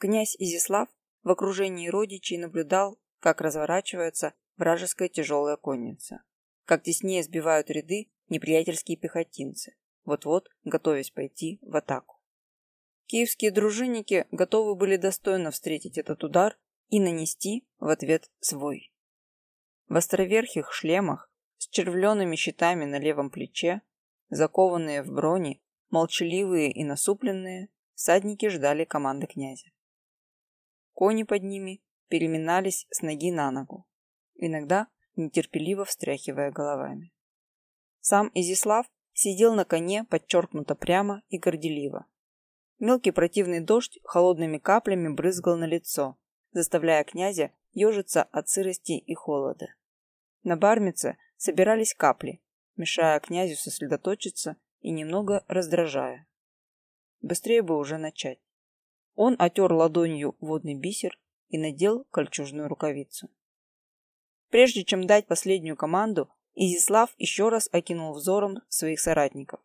Князь Изяслав в окружении родичей наблюдал, как разворачивается вражеская тяжелая конница, как теснее сбивают ряды неприятельские пехотинцы, вот-вот готовясь пойти в атаку. Киевские дружинники готовы были достойно встретить этот удар и нанести в ответ свой. В островерхих шлемах с червленными щитами на левом плече, закованные в брони, молчаливые и насупленные, всадники ждали команды князя. Кони под ними переминались с ноги на ногу, иногда нетерпеливо встряхивая головами. Сам Изислав сидел на коне подчеркнуто прямо и горделиво. Мелкий противный дождь холодными каплями брызгал на лицо, заставляя князя ежиться от сырости и холода. На бармице собирались капли, мешая князю сосредоточиться и немного раздражая. Быстрее бы уже начать. Он отер ладонью водный бисер и надел кольчужную рукавицу. Прежде чем дать последнюю команду, Изислав еще раз окинул взором своих соратников,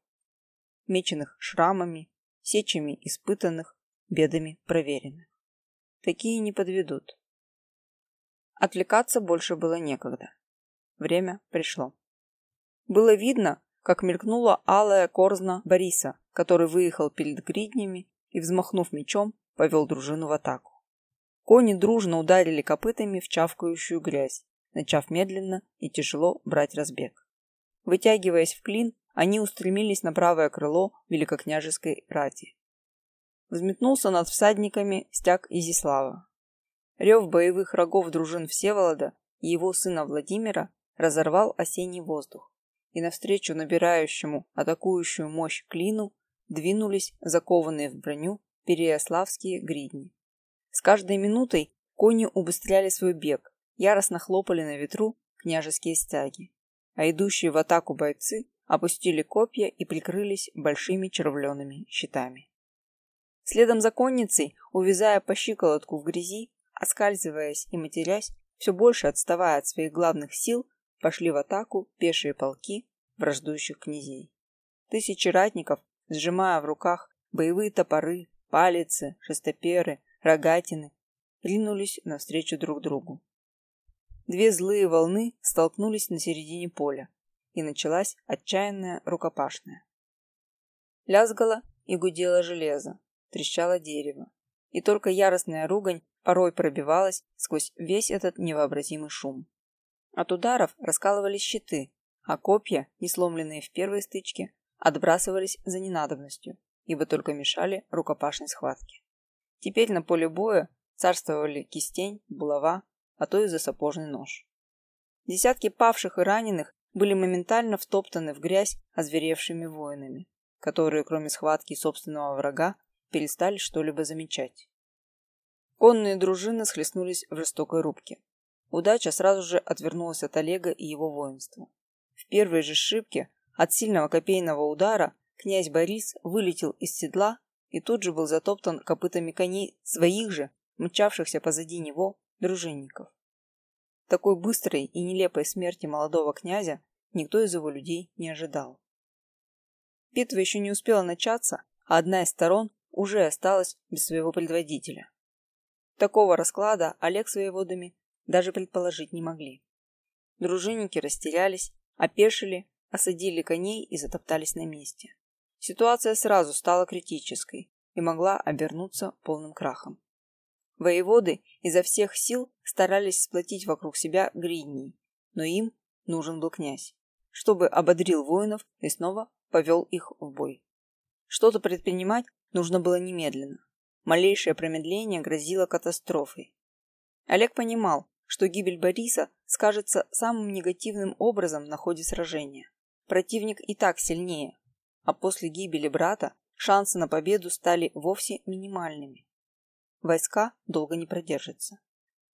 меченых шрамами, сечами испытанных, бедами проверенных. Такие не подведут. Отвлекаться больше было некогда. Время пришло. Было видно, как мелькнула алая корзна Бориса, который выехал перед гриднями и, взмахнув мечом, повел дружину в атаку. Кони дружно ударили копытами в чавкающую грязь, начав медленно и тяжело брать разбег. Вытягиваясь в клин, они устремились на правое крыло великокняжеской рати. Взметнулся над всадниками стяг Изислава. Рев боевых рогов дружин Всеволода и его сына Владимира разорвал осенний воздух, и навстречу набирающему атакующую мощь клину двинулись закованные в броню переяславские гридни. С каждой минутой кони убыстряли свой бег, яростно хлопали на ветру княжеские стяги, а идущие в атаку бойцы опустили копья и прикрылись большими червленными щитами. Следом за конницей, увязая по щиколотку в грязи, оскальзываясь и матерясь, все больше отставая от своих главных сил, пошли в атаку пешие полки враждующих князей. Тысячи ратников, сжимая в руках боевые топоры, палицы, шестоперы, рогатины, ринулись навстречу друг другу. Две злые волны столкнулись на середине поля, и началась отчаянная рукопашная. Лязгало и гудело железо, трещало дерево, и только яростная ругань порой пробивалась сквозь весь этот невообразимый шум. От ударов раскалывались щиты, а копья, не сломленные в первой стычке, отбрасывались за ненадобностью, ибо только мешали рукопашной схватке. Теперь на поле боя царствовали кистень, булава, а то и засапожный нож. Десятки павших и раненых были моментально втоптаны в грязь озверевшими воинами, которые, кроме схватки собственного врага, перестали что-либо замечать. Конные дружины схлестнулись в жестокой рубке. Удача сразу же отвернулась от Олега и его воинства. В первой же шибке от сильного копейного удара князь Борис вылетел из седла и тут же был затоптан копытами коней своих же, мчавшихся позади него, дружинников. Такой быстрой и нелепой смерти молодого князя никто из его людей не ожидал. Битва еще не успела начаться, а одна из сторон уже осталась без своего предводителя. Такого расклада Олег с воеводами даже предположить не могли. Дружинники растерялись, опешили, осадили коней и затоптались на месте. Ситуация сразу стала критической и могла обернуться полным крахом. Воеводы изо всех сил старались сплотить вокруг себя гридней, но им нужен был князь, чтобы ободрил воинов и снова повел их в бой. Что-то предпринимать нужно было немедленно. Малейшее промедление грозило катастрофой. Олег понимал, что гибель Бориса скажется самым негативным образом на ходе сражения. Противник и так сильнее, а после гибели брата шансы на победу стали вовсе минимальными. Войска долго не продержатся.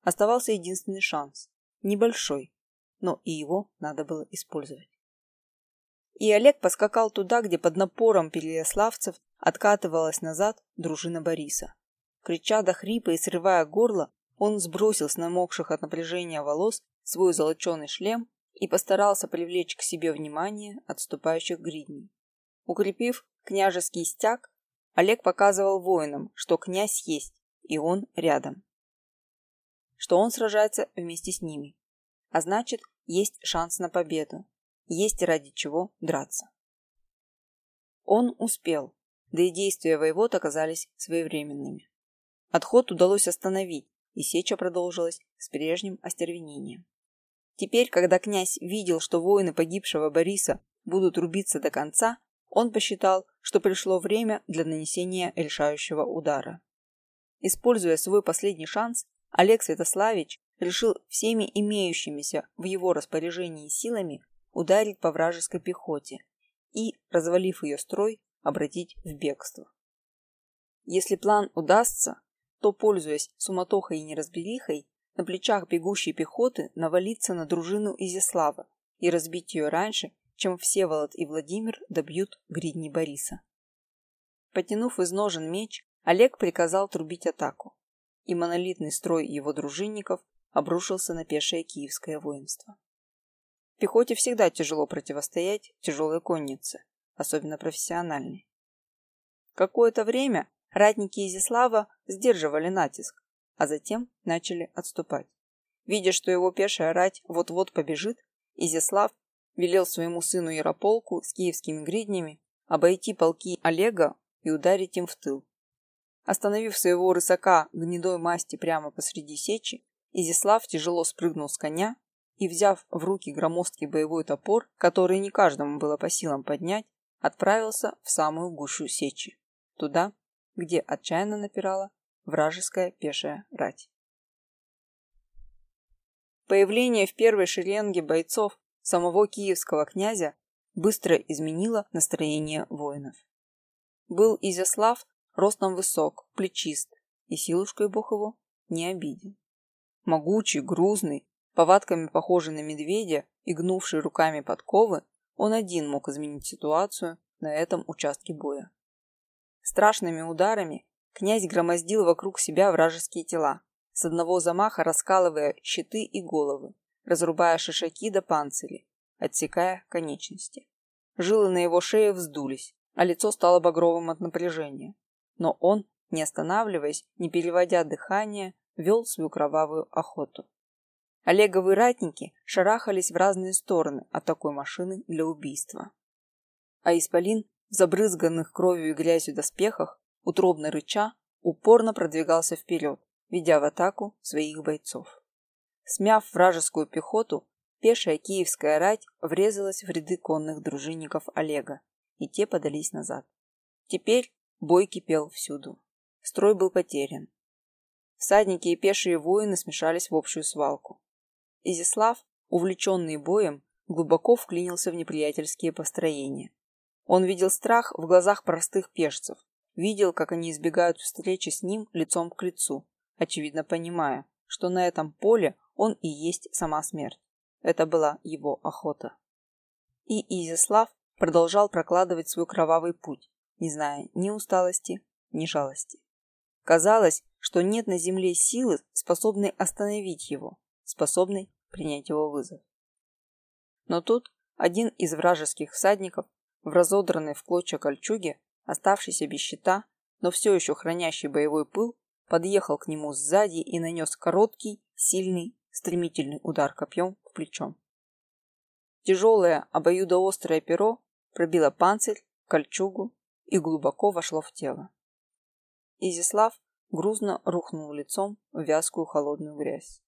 Оставался единственный шанс. Небольшой, но и его надо было использовать. И Олег поскакал туда, где под напором переяславцев откатывалась назад дружина Бориса. Крича до хрипа и срывая горло, он сбросил с намокших от напряжения волос свой золоченый шлем и постарался привлечь к себе внимание отступающих гридней. Укрепив княжеский стяг, Олег показывал воинам, что князь есть, и он рядом. Что он сражается вместе с ними. А значит, есть шанс на победу. Есть ради чего драться. Он успел, да и действия воевод оказались своевременными. Отход удалось остановить, и сеча продолжилась с прежним остервенением. Теперь, когда князь видел, что воины погибшего Бориса будут рубиться до конца, он посчитал, что пришло время для нанесения решающего удара. Используя свой последний шанс, Олег Святославич решил всеми имеющимися в его распоряжении силами ударить по вражеской пехоте и, развалив ее строй, обратить в бегство. Если план удастся, то, пользуясь суматохой и неразберихой, на плечах бегущей пехоты навалиться на дружину Изяслава и разбить ее раньше, чем Всеволод и Владимир добьют гридни Бориса. Потянув из ножен меч, Олег приказал трубить атаку, и монолитный строй его дружинников обрушился на пешее киевское воинство. Пехоте всегда тяжело противостоять тяжелой коннице, особенно профессиональной. Какое-то время ратники Изяслава сдерживали натиск, а затем начали отступать. Видя, что его пешая рать вот-вот побежит, Изяслав велел своему сыну Ярополку с киевскими гриднями обойти полки Олега и ударить им в тыл. Остановив своего рысака гнедой масти прямо посреди сечи, Изяслав тяжело спрыгнул с коня и, взяв в руки громоздкий боевой топор, который не каждому было по силам поднять, отправился в самую гущу сечи, туда, где отчаянно напирала вражеская пешая рать. Появление в первой шеренге бойцов самого киевского князя быстро изменило настроение воинов. Был Изяслав ростом высок, плечист, и силушкой бог его не обиден. Могучий, грузный, повадками похожий на медведя и гнувший руками подковы, он один мог изменить ситуацию на этом участке боя. Страшными ударами Князь громоздил вокруг себя вражеские тела, с одного замаха раскалывая щиты и головы, разрубая шишаки до панцири, отсекая конечности. Жилы на его шее вздулись, а лицо стало багровым от напряжения. Но он, не останавливаясь, не переводя дыхание, вел свою кровавую охоту. Олеговые ратники шарахались в разные стороны от такой машины для убийства. А Исполин в забрызганных кровью и грязью доспехах утробно рыча, упорно продвигался вперед, ведя в атаку своих бойцов. Смяв вражескую пехоту, пешая киевская рать врезалась в ряды конных дружинников Олега, и те подались назад. Теперь бой кипел всюду. Строй был потерян. Всадники и пешие воины смешались в общую свалку. Изяслав, увлеченный боем, глубоко вклинился в неприятельские построения. Он видел страх в глазах простых пешцев, Видел, как они избегают встречи с ним лицом к лицу, очевидно понимая, что на этом поле он и есть сама смерть. Это была его охота. И Изяслав продолжал прокладывать свой кровавый путь, не зная ни усталости, ни жалости. Казалось, что нет на земле силы, способной остановить его, способной принять его вызов. Но тут один из вражеских всадников в разодранной в клочья кольчуге оставшийся без щита, но все еще хранящий боевой пыл, подъехал к нему сзади и нанес короткий, сильный, стремительный удар копьем в плечо. Тяжелое, обоюдоострое перо пробило панцирь, кольчугу и глубоко вошло в тело. Изяслав грузно рухнул лицом в вязкую холодную грязь.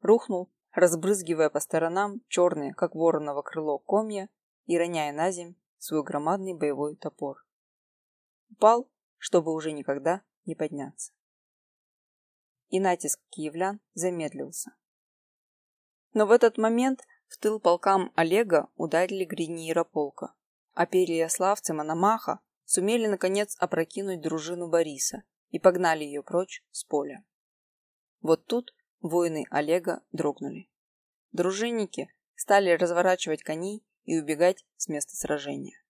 Рухнул, разбрызгивая по сторонам черные, как вороново крыло, комья и роняя на земь свой громадный боевой топор. Упал, чтобы уже никогда не подняться. И натиск киевлян замедлился. Но в этот момент в тыл полкам Олега ударили гридни Ярополка, а переяславцы Мономаха сумели наконец опрокинуть дружину Бориса и погнали ее прочь с поля. Вот тут воины Олега дрогнули. Дружинники стали разворачивать коней и убегать с места сражения.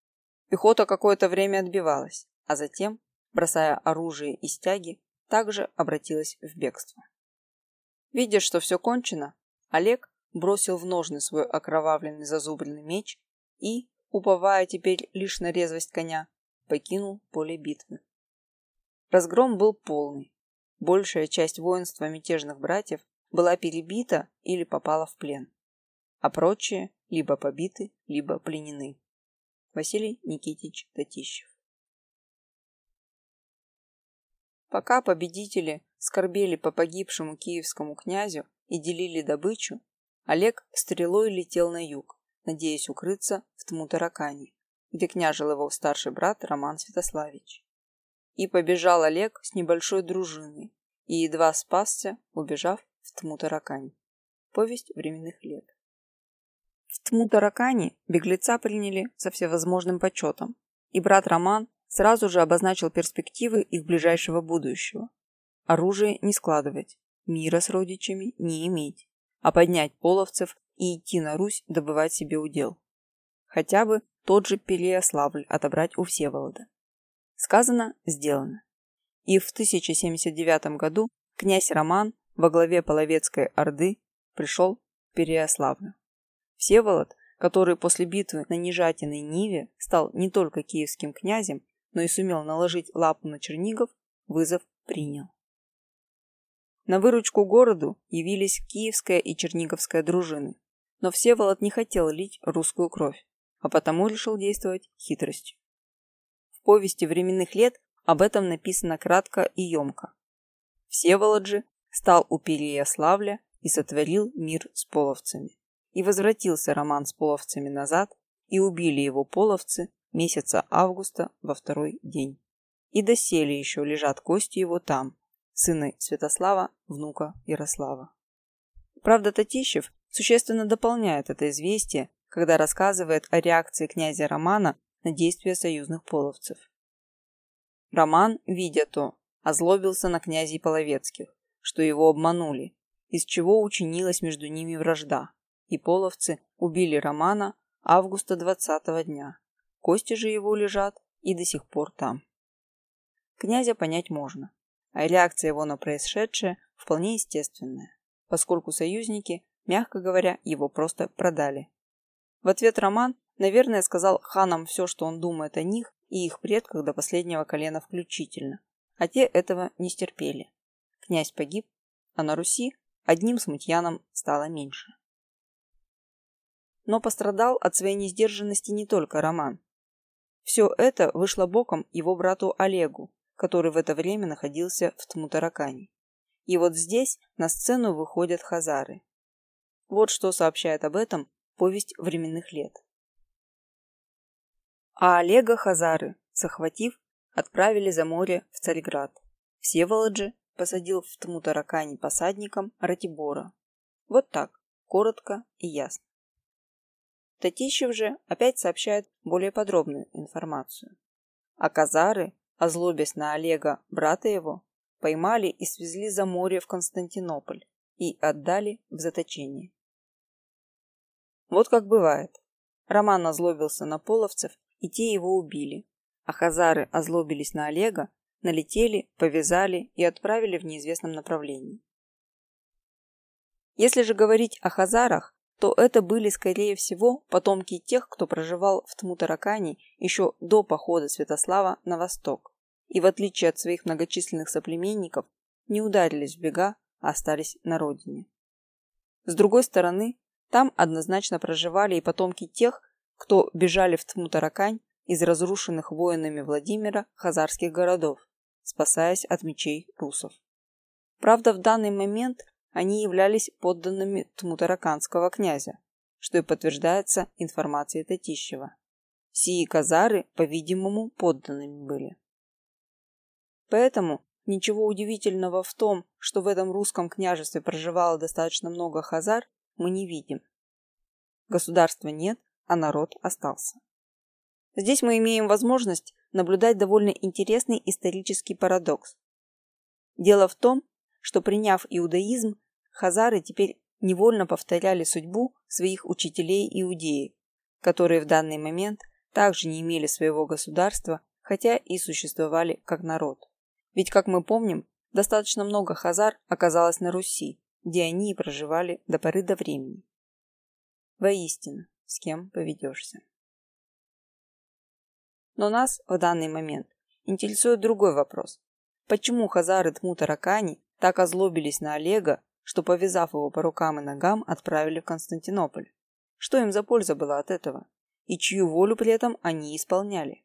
Пехота какое-то время отбивалась, а затем, бросая оружие и стяги, также обратилась в бегство. Видя, что все кончено, Олег бросил в ножны свой окровавленный зазубренный меч и, уповая теперь лишь на резвость коня, покинул поле битвы. Разгром был полный. большая часть воинства мятежных братьев была перебита или попала в плен, а прочие либо побиты, либо пленены. Василий Никитич Татищев Пока победители скорбели по погибшему киевскому князю и делили добычу, Олег стрелой летел на юг, надеясь укрыться в Тмутаракане, где княжил его старший брат Роман Святославич. И побежал Олег с небольшой дружиной, и едва спасся, убежав в Тмутаракань. Повесть временных лет. В Тмутаракане беглеца приняли со всевозможным почетом, и брат Роман сразу же обозначил перспективы их ближайшего будущего. Оружие не складывать, мира с родичами не иметь, а поднять половцев и идти на Русь добывать себе удел. Хотя бы тот же Переяславль отобрать у Всеволода. Сказано, сделано. И в 1079 году князь Роман во главе Половецкой Орды пришел в Переяславлю. Всеволод, который после битвы на Нежатиной Ниве стал не только киевским князем, но и сумел наложить лапу на Чернигов, вызов принял. На выручку городу явились Киевская и Черниговская дружины, но Всеволод не хотел лить русскую кровь, а потому решил действовать хитростью. В повести временных лет об этом написано кратко и емко. Всеволод же стал у Переяславля и сотворил мир с половцами. И возвратился Роман с половцами назад, и убили его половцы месяца августа во второй день. И доселе еще лежат кости его там, сына Святослава, внука Ярослава. Правда, Татищев существенно дополняет это известие, когда рассказывает о реакции князя Романа на действия союзных половцев. Роман, видя то, озлобился на князей Половецких, что его обманули, из чего учинилась между ними вражда, и половцы убили Романа августа 20 дня. Кости же его лежат и до сих пор там. Князя понять можно, а реакция его на происшедшее вполне естественная, поскольку союзники, мягко говоря, его просто продали. В ответ Роман, наверное, сказал ханам все, что он думает о них и их предках до последнего колена включительно, а те этого не стерпели. Князь погиб, а на Руси одним смутьяном стало меньше. Но пострадал от своей несдержанности не только Роман. Все это вышло боком его брату Олегу, который в это время находился в Тмутаракане. И вот здесь на сцену выходят хазары. Вот что сообщает об этом повесть временных лет. А Олега хазары, захватив, отправили за море в Царьград. Всеволод же посадил в Тмутаракане посадником Ратибора. Вот так, коротко и ясно. Татищев же опять сообщает более подробную информацию. А казары озлобясь на Олега, брата его, поймали и свезли за море в Константинополь и отдали в заточение. Вот как бывает. Роман озлобился на половцев, и те его убили, а хазары озлобились на Олега, налетели, повязали и отправили в неизвестном направлении. Если же говорить о хазарах, то это были, скорее всего, потомки тех, кто проживал в Тмутаракане еще до похода Святослава на восток, и в отличие от своих многочисленных соплеменников, не ударились в бега, а остались на родине. С другой стороны, там однозначно проживали и потомки тех, кто бежали в Тмутаракань из разрушенных воинами Владимира хазарских городов, спасаясь от мечей русов. Правда, в данный момент они являлись подданными Тмутараканского князя, что и подтверждается информацией Татищева. Сии казары, по-видимому, подданными были. Поэтому ничего удивительного в том, что в этом русском княжестве проживало достаточно много хазар, мы не видим. Государства нет, а народ остался. Здесь мы имеем возможность наблюдать довольно интересный исторический парадокс. Дело в том, что приняв иудаизм, хазары теперь невольно повторяли судьбу своих учителей-иудеев, которые в данный момент также не имели своего государства, хотя и существовали как народ. Ведь, как мы помним, достаточно много хазар оказалось на Руси, где они и проживали до поры до времени. Воистину, с кем поведешься. Но нас в данный момент интересует другой вопрос. почему хазары Тмутаракани так озлобились на Олега, что, повязав его по рукам и ногам, отправили в Константинополь. Что им за польза была от этого? И чью волю при этом они исполняли?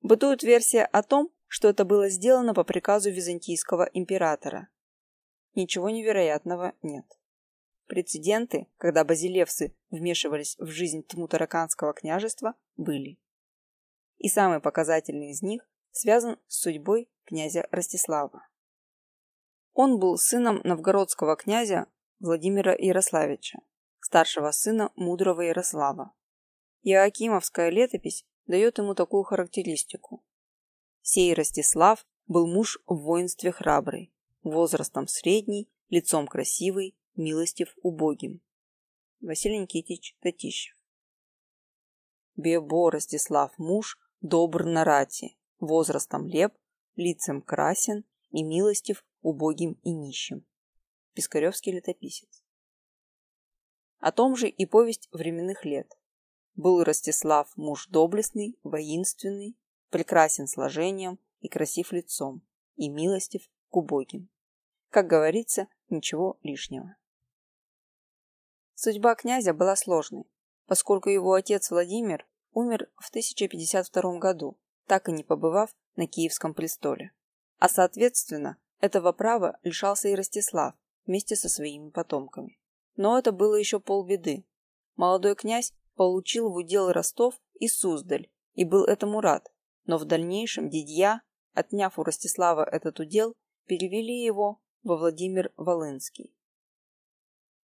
Бытует версия о том, что это было сделано по приказу византийского императора. Ничего невероятного нет. Прецеденты, когда базилевсы вмешивались в жизнь Тмутараканского княжества, были. И самый показательный из них связан с судьбой князя Ростислава. Он был сыном новгородского князя Владимира Ярославича, старшего сына мудрого Ярослава. Иоакимовская летопись дает ему такую характеристику. Сей Ростислав был муж в воинстве храбрый, возрастом средний, лицом красивый, милостив убогим. Василий Никитич Татищев. Бебо Ростислав муж, добр на рати, возрастом леп, лицем красен и милостив убогим и нищим. Пискаревский летописец. О том же и повесть временных лет. Был Ростислав муж доблестный, воинственный, прекрасен сложением и красив лицом, и милостив к убогим. Как говорится, ничего лишнего. Судьба князя была сложной, поскольку его отец Владимир умер в 1052 году, так и не побывав на Киевском престоле. А соответственно, этого права лишался и Ростислав вместе со своими потомками. Но это было еще полбеды. Молодой князь получил в удел Ростов и Суздаль и был этому рад, но в дальнейшем дядья, отняв у Ростислава этот удел, перевели его во Владимир Волынский.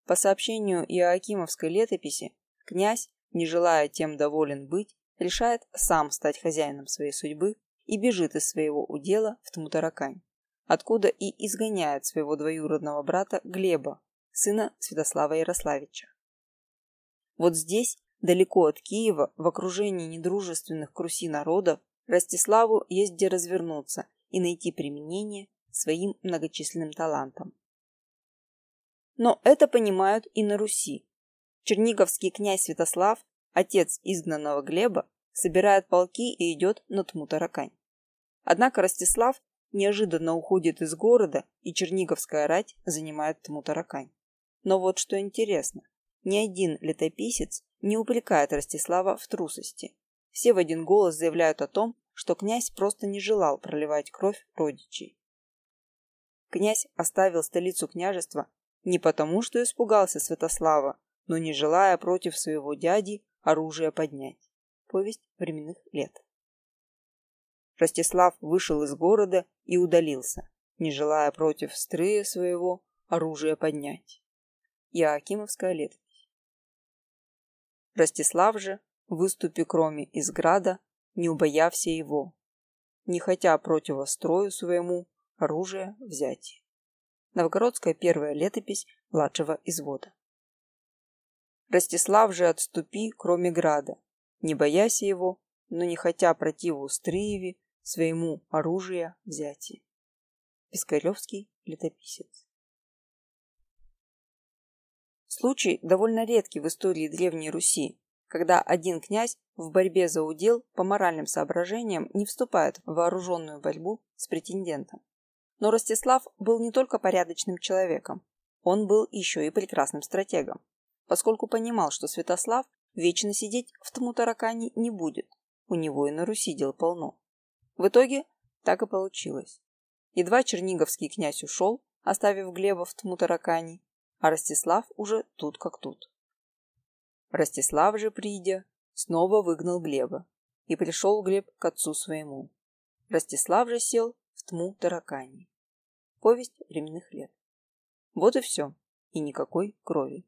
По сообщению Иоакимовской летописи, князь, не желая тем доволен быть, решает сам стать хозяином своей судьбы и бежит из своего удела в Тмутаракань откуда и изгоняет своего двоюродного брата Глеба, сына Святослава Ярославича. Вот здесь, далеко от Киева, в окружении недружественных к Руси народов, Ростиславу есть где развернуться и найти применение своим многочисленным талантам. Но это понимают и на Руси. Черниговский князь Святослав, отец изгнанного Глеба, собирает полки и идет на Тмутаракань. Однако Ростислав неожиданно уходит из города, и Черниговская рать занимает Тмутаракань. Но вот что интересно, ни один летописец не упрекает Ростислава в трусости. Все в один голос заявляют о том, что князь просто не желал проливать кровь родичей. Князь оставил столицу княжества не потому, что испугался Святослава, но не желая против своего дяди оружие поднять. Повесть временных лет. Ростислав вышел из города и удалился, не желая против стрыя своего оружие поднять. Иоакимовская летопись. Ростислав же, выступи кроме из града, не убоявся его, не хотя противострою своему оружие взять. Новгородская первая летопись младшего извода. Ростислав же отступи, кроме града, не бояся его, но не хотя противу Стрыеве, своему оружие взятие. Пискаревский летописец. Случай довольно редкий в истории Древней Руси, когда один князь в борьбе за удел по моральным соображениям не вступает в вооруженную борьбу с претендентом. Но Ростислав был не только порядочным человеком, он был еще и прекрасным стратегом, поскольку понимал, что Святослав вечно сидеть в Тмутаракане не будет, у него и на Руси дел полно. В итоге так и получилось. Едва черниговский князь ушел, оставив Глеба в Тмутаракане, а Ростислав уже тут как тут. Ростислав же, придя, снова выгнал Глеба, и пришел Глеб к отцу своему. Ростислав же сел в тму таракани. Повесть временных лет. Вот и все, и никакой крови.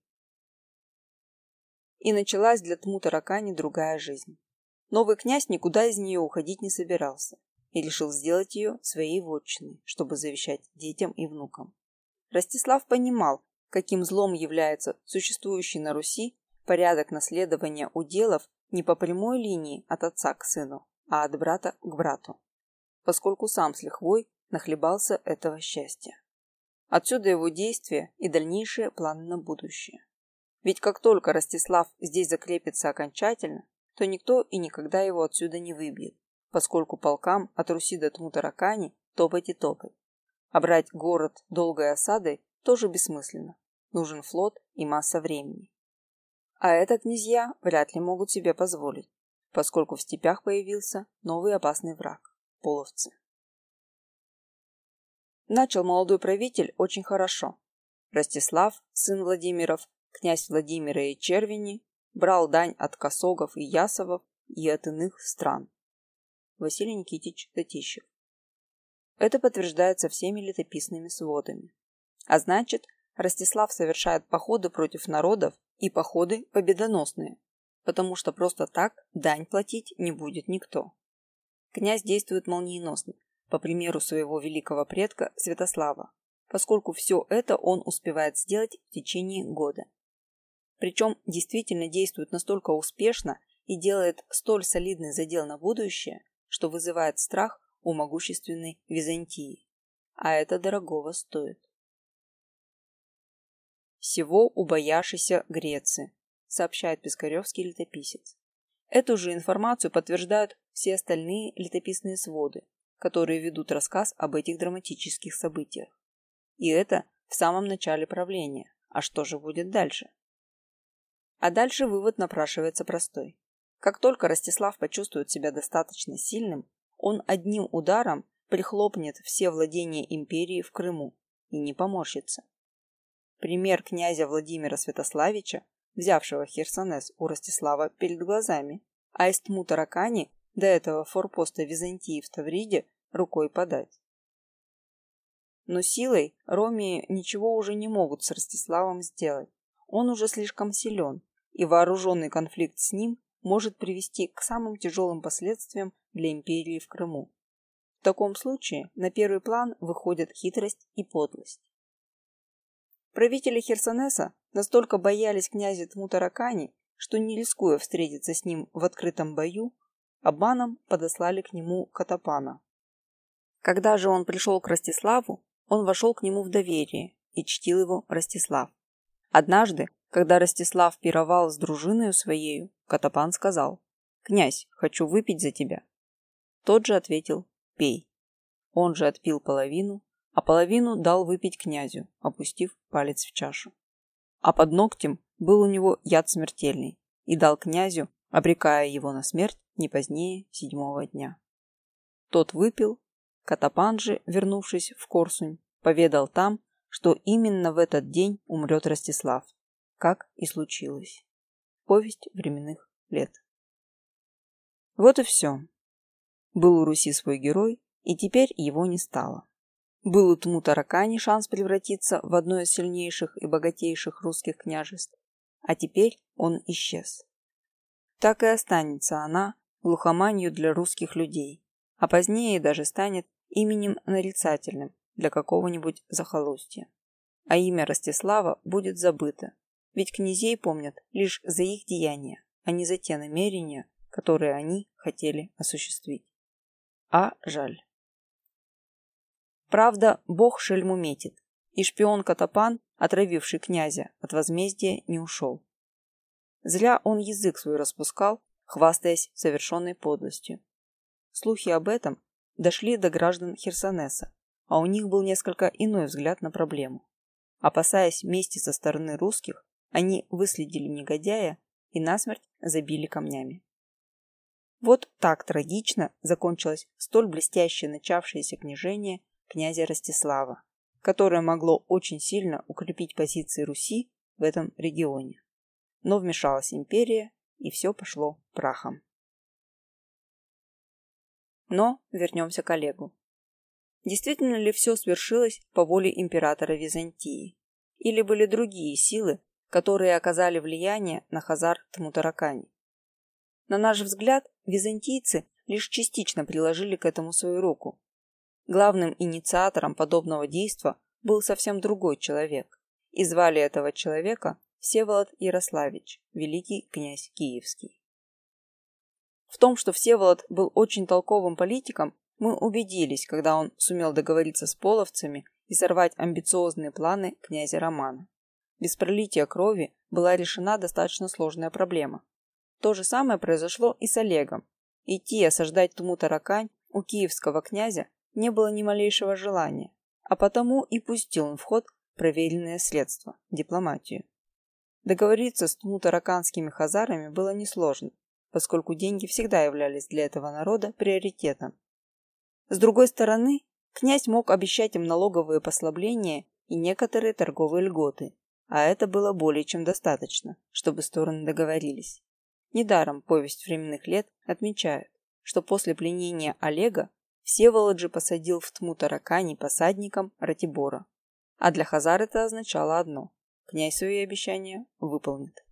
И началась для тму таракани другая жизнь. Новый князь никуда из нее уходить не собирался и решил сделать ее своей вотчиной, чтобы завещать детям и внукам. Ростислав понимал, каким злом является существующий на Руси порядок наследования уделов не по прямой линии от отца к сыну, а от брата к брату, поскольку сам с лихвой нахлебался этого счастья. Отсюда его действия и дальнейшие планы на будущее. Ведь как только Ростислав здесь закрепится окончательно, то никто и никогда его отсюда не выбьет, поскольку полкам от Руси до Тмутаракани топать и топать. А брать город долгой осадой тоже бессмысленно. Нужен флот и масса времени. А это князья вряд ли могут себе позволить, поскольку в степях появился новый опасный враг – половцы. Начал молодой правитель очень хорошо. Ростислав, сын Владимиров, князь Владимира и Червени, брал дань от косогов и ясовов и от иных стран. Василий Никитич Татищев. Это подтверждается всеми летописными сводами. А значит, Ростислав совершает походы против народов и походы победоносные, потому что просто так дань платить не будет никто. Князь действует молниеносно, по примеру своего великого предка Святослава, поскольку все это он успевает сделать в течение года. Причем действительно действует настолько успешно и делает столь солидный задел на будущее, что вызывает страх у могущественной Византии. А это дорогого стоит. Всего убоявшейся Греции, сообщает Пискаревский летописец. Эту же информацию подтверждают все остальные летописные своды, которые ведут рассказ об этих драматических событиях. И это в самом начале правления. А что же будет дальше? А дальше вывод напрашивается простой. Как только Ростислав почувствует себя достаточно сильным, он одним ударом прихлопнет все владения империи в Крыму и не поморщится. Пример князя Владимира Святославича, взявшего Херсонес у Ростислава перед глазами, а из Тмутаракани до этого форпоста Византии в Тавриде рукой подать. Но силой Ромии ничего уже не могут с Ростиславом сделать. Он уже слишком силен, и вооруженный конфликт с ним может привести к самым тяжелым последствиям для империи в Крыму. В таком случае на первый план выходят хитрость и подлость. Правители Херсонеса настолько боялись князя Тмутаракани, что не рискуя встретиться с ним в открытом бою, обманом подослали к нему Катапана. Когда же он пришел к Ростиславу, он вошел к нему в доверие и чтил его Ростислав. Однажды, когда Ростислав пировал с дружиною своею, Катапан сказал, «Князь, хочу выпить за тебя». Тот же ответил, «Пей». Он же отпил половину, а половину дал выпить князю, опустив палец в чашу. А под ногтем был у него яд смертельный, и дал князю, обрекая его на смерть не позднее седьмого дня. Тот выпил, Катапан же, вернувшись в Корсунь, поведал там, что именно в этот день умрет Ростислав, как и случилось. Повесть временных лет. Вот и все. Был у Руси свой герой, и теперь его не стало. Был у Тму Таракани шанс превратиться в одно из сильнейших и богатейших русских княжеств, а теперь он исчез. Так и останется она глухоманью для русских людей, а позднее даже станет именем нарицательным для какого-нибудь захолустья. А имя Ростислава будет забыто, ведь князей помнят лишь за их деяния, а не за те намерения, которые они хотели осуществить. А жаль. Правда, бог шельму метит, и шпион Катапан, отравивший князя, от возмездия не ушел. Зря он язык свой распускал, хвастаясь совершенной подлостью. Слухи об этом дошли до граждан Херсонеса, а у них был несколько иной взгляд на проблему. Опасаясь мести со стороны русских, они выследили негодяя и насмерть забили камнями. Вот так трагично закончилось столь блестяще начавшееся княжение князя Ростислава, которое могло очень сильно укрепить позиции Руси в этом регионе. Но вмешалась империя, и все пошло прахом. Но вернемся к Олегу. Действительно ли все свершилось по воле императора Византии? Или были другие силы, которые оказали влияние на Хазар Тмутаракани? На наш взгляд, византийцы лишь частично приложили к этому свою руку. Главным инициатором подобного действа был совсем другой человек, и звали этого человека Всеволод Ярославич, великий князь Киевский. В том, что Всеволод был очень толковым политиком, мы убедились, когда он сумел договориться с половцами и сорвать амбициозные планы князя Романа. Без пролития крови была решена достаточно сложная проблема. То же самое произошло и с Олегом. Идти осаждать Туму-Таракань у киевского князя не было ни малейшего желания, а потому и пустил он в ход проверенное средство – дипломатию. Договориться с тмутараканскими хазарами было несложно, поскольку деньги всегда являлись для этого народа приоритетом. С другой стороны, князь мог обещать им налоговые послабления и некоторые торговые льготы, а это было более чем достаточно, чтобы стороны договорились. Недаром повесть временных лет отмечает, что после пленения Олега Всеволоджи посадил в Тмутаракани посадником Ратибора. А для Хазар это означало одно – князь свои обещания выполнит.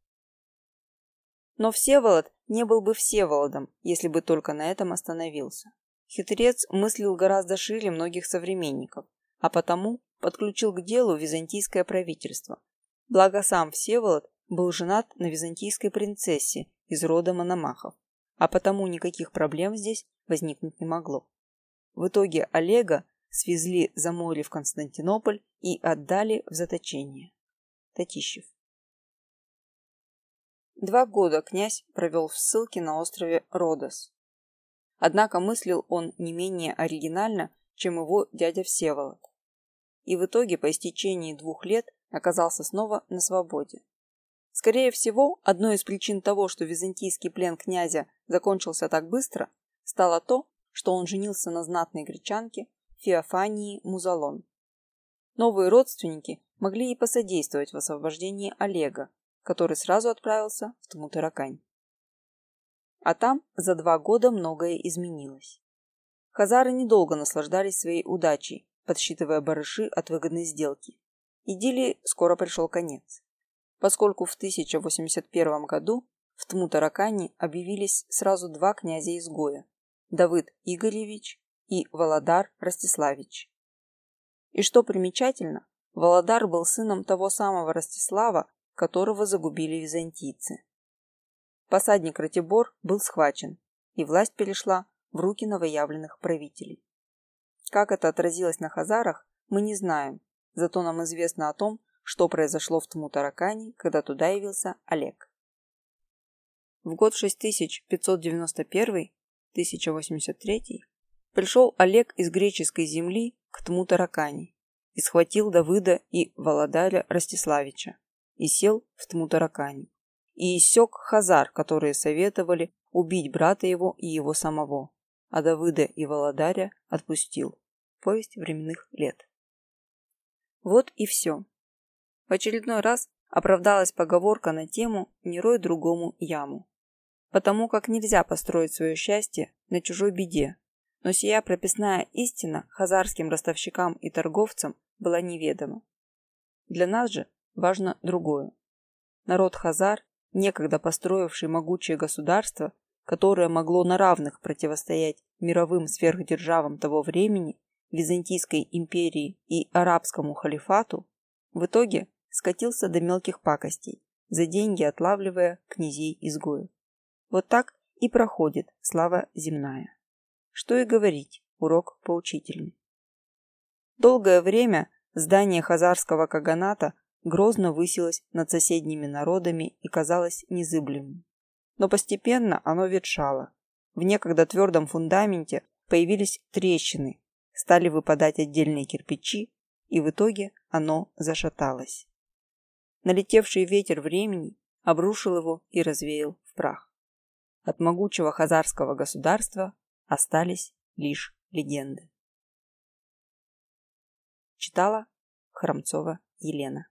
Но Всеволод не был бы Всеволодом, если бы только на этом остановился. Хитрец мыслил гораздо шире многих современников, а потому подключил к делу византийское правительство. Благо сам Всеволод был женат на византийской принцессе из рода Мономахов, а потому никаких проблем здесь возникнуть не могло. В итоге Олега свезли за море в Константинополь и отдали в заточение. Татищев. Два года князь провел в ссылке на острове Родос. Однако мыслил он не менее оригинально, чем его дядя Всеволод. И в итоге по истечении двух лет оказался снова на свободе. Скорее всего, одной из причин того, что византийский плен князя закончился так быстро, стало то, что он женился на знатной гречанке Феофании Музалон. Новые родственники могли и посодействовать в освобождении Олега, который сразу отправился в Тмутаракань. А там за два года многое изменилось. Хазары недолго наслаждались своей удачей, подсчитывая барыши от выгодной сделки. Идиллии скоро пришел конец, поскольку в 1081 году в Тмутаракане объявились сразу два князя-изгоя Давыд Игоревич и Володар Ростиславич. И что примечательно, Володар был сыном того самого Ростислава, которого загубили византийцы. Посадник Ратибор был схвачен, и власть перешла в руки новоявленных правителей. Как это отразилось на хазарах, мы не знаем, зато нам известно о том, что произошло в Тмутаракане, когда туда явился Олег. В год 6591 1083, пришел Олег из греческой земли к Тмутаракани и схватил Давыда и Володаря Ростиславича и сел в Тмутаракани и иссек хазар, которые советовали убить брата его и его самого, а Давыда и Володаря отпустил. Повесть временных лет. Вот и все. В очередной раз оправдалась поговорка на тему «не рой другому яму» потому как нельзя построить свое счастье на чужой беде. Но сия прописная истина хазарским ростовщикам и торговцам была неведома. Для нас же важно другое. Народ Хазар, некогда построивший могучее государство, которое могло на равных противостоять мировым сверхдержавам того времени, Византийской империи и арабскому халифату, в итоге скатился до мелких пакостей, за деньги отлавливая князей-изгоев. Вот так и проходит слава земная. Что и говорить, урок поучительный. Долгое время здание хазарского каганата грозно высилось над соседними народами и казалось незыблемым. Но постепенно оно ветшало. В некогда твердом фундаменте появились трещины, стали выпадать отдельные кирпичи, и в итоге оно зашаталось. Налетевший ветер времени обрушил его и развеял в прах. От могучего хазарского государства остались лишь легенды. Читала Храмцова Елена